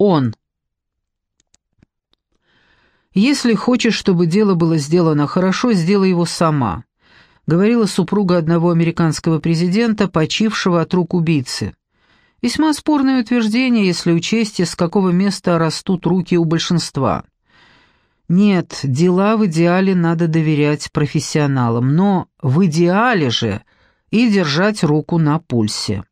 он. «Если хочешь, чтобы дело было сделано хорошо, сделай его сама», говорила супруга одного американского президента, почившего от рук убийцы. Весьма спорное утверждение, если учесть, из какого места растут руки у большинства. Нет, дела в идеале надо доверять профессионалам, но в идеале же и держать руку на пульсе.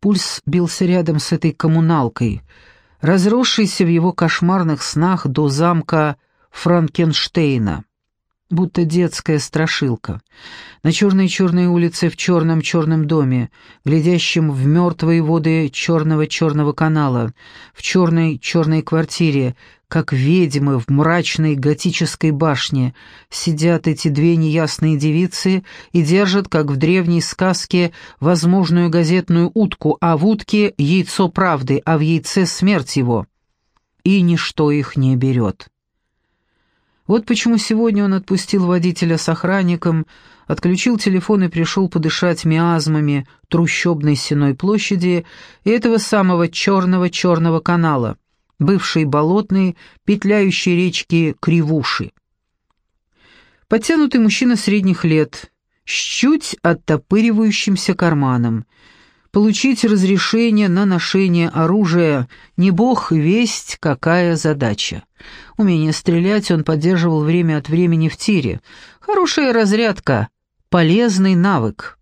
Пульс бился рядом с этой коммуналкой — разросшийся в его кошмарных снах до замка Франкенштейна, будто детская страшилка. На черной-черной улице в черном-черном доме, глядящем в мертвые воды черного-черного канала, в черной-черной квартире, как ведьмы в мрачной готической башне, сидят эти две неясные девицы и держат, как в древней сказке, возможную газетную утку, а в утке — яйцо правды, а в яйце — смерть его. И ничто их не берет. Вот почему сегодня он отпустил водителя с охранником, отключил телефон и пришел подышать миазмами трущобной сеной площади и этого самого черного-черного канала — бывшей болотной, петляющей речки Кривуши. Подтянутый мужчина средних лет, с чуть оттопыривающимся карманом. Получить разрешение на ношение оружия не бог весть какая задача. Умение стрелять он поддерживал время от времени в тире. Хорошая разрядка, полезный навык.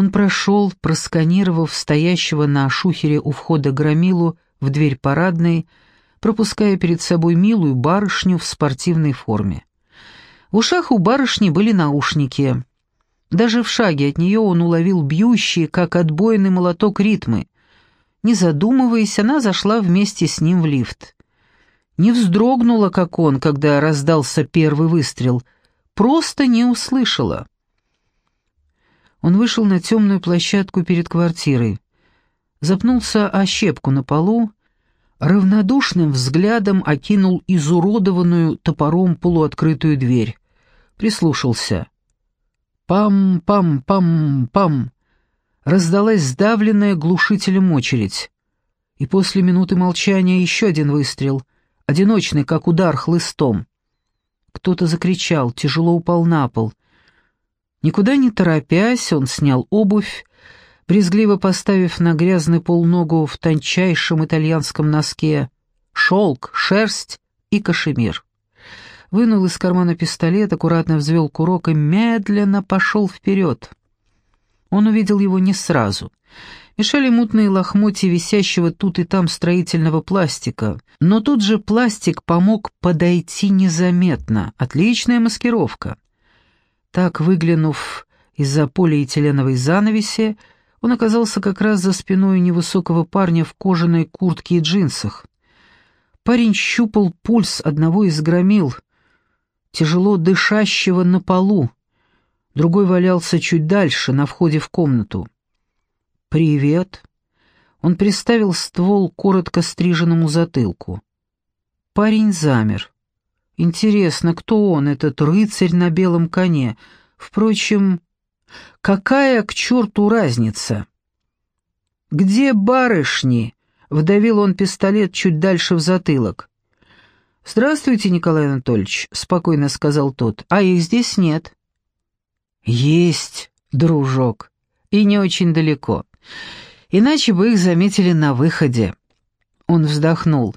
Он прошел, просканировав стоящего на шухере у входа громилу в дверь парадной, пропуская перед собой милую барышню в спортивной форме. В ушах у барышни были наушники. Даже в шаге от нее он уловил бьющие, как отбойный молоток, ритмы. Не задумываясь, она зашла вместе с ним в лифт. Не вздрогнула, как он, когда раздался первый выстрел, просто не услышала. Он вышел на темную площадку перед квартирой, запнулся о щепку на полу, равнодушным взглядом окинул изуродованную топором полуоткрытую дверь, прислушался. Пам-пам-пам-пам! Раздалась сдавленная глушителем очередь. И после минуты молчания еще один выстрел, одиночный, как удар хлыстом. Кто-то закричал, тяжело упал на пол. Никуда не торопясь, он снял обувь, брезгливо поставив на грязный пол ногу в тончайшем итальянском носке, шелк, шерсть и кашемир. Вынул из кармана пистолет, аккуратно взвел курок и медленно пошел вперед. Он увидел его не сразу. Мешали мутные лохмотья висящего тут и там строительного пластика, но тут же пластик помог подойти незаметно. Отличная маскировка. Так, выглянув из-за полиэтиленовой занавеси, он оказался как раз за спиной невысокого парня в кожаной куртке и джинсах. Парень щупал пульс одного из громил, тяжело дышащего на полу. Другой валялся чуть дальше, на входе в комнату. «Привет!» Он приставил ствол коротко стриженному затылку. Парень замер. Интересно, кто он, этот рыцарь на белом коне? Впрочем, какая к черту разница? «Где барышни?» — вдавил он пистолет чуть дальше в затылок. «Здравствуйте, Николай Анатольевич», — спокойно сказал тот, — «а их здесь нет». «Есть, дружок, и не очень далеко. Иначе бы их заметили на выходе». Он вздохнул.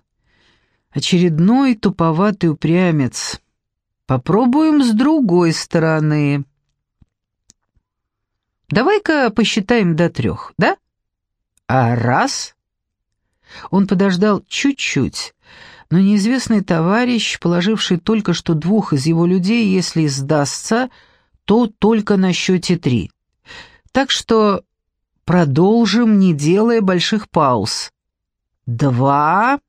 Очередной туповатый упрямец. Попробуем с другой стороны. Давай-ка посчитаем до трех, да? А раз... Он подождал чуть-чуть, но неизвестный товарищ, положивший только что двух из его людей, если сдастся, то только на счете три. Так что продолжим, не делая больших пауз. Два...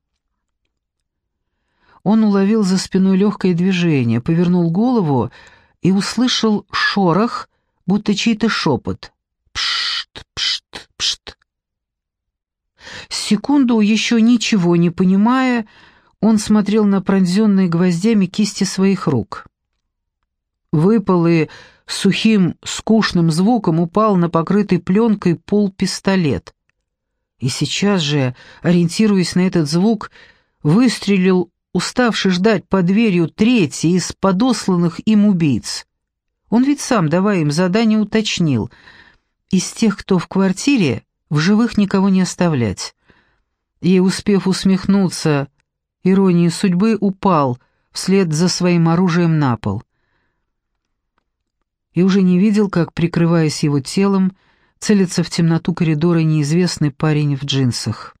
Он уловил за спиной легкое движение, повернул голову и услышал шорох, будто чей-то шепот. «Пшт, пшт, пшт». Секунду, еще ничего не понимая, он смотрел на пронзенные гвоздями кисти своих рук. Выпал и сухим, скучным звуком упал на покрытый пленкой пол пистолет. И сейчас же, ориентируясь на этот звук, выстрелил, уставший ждать под дверью третий из подосланных им убийц. Он ведь сам, давая им задание, уточнил. Из тех, кто в квартире, в живых никого не оставлять. И, успев усмехнуться, иронии судьбы упал вслед за своим оружием на пол. И уже не видел, как, прикрываясь его телом, целится в темноту коридора неизвестный парень в джинсах.